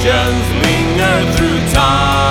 questions linger through time.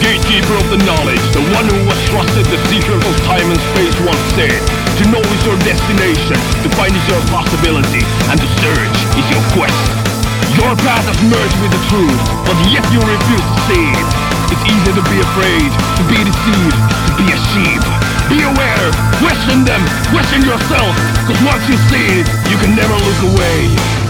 Gatekeeper of the knowledge, the one who was trusted the secret of time and space once said, To know is your destination, to find is your possibility, and to search is your quest. Your path has merged with the truth, but yet you refuse to see it. It's easy to be afraid, to be deceived, to be a sheep. Be aware, question them, question yourself, cause once you see it, you can never look away.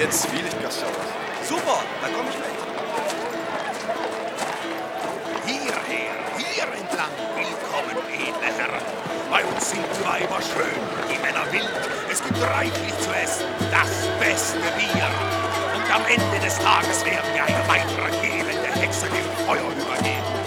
Auf ein Bier ins Zwielichtgasthaus. Super, dann komme ich mit. Hierher, hier entlang. Willkommen, edle Herren. Bei uns sind die Weiber schön, die Männer wild. Es gibt reichlich zu essen, das beste Bier. Ende des Tages werden wir eine weitere elende Hexe dem Feuer übergehen.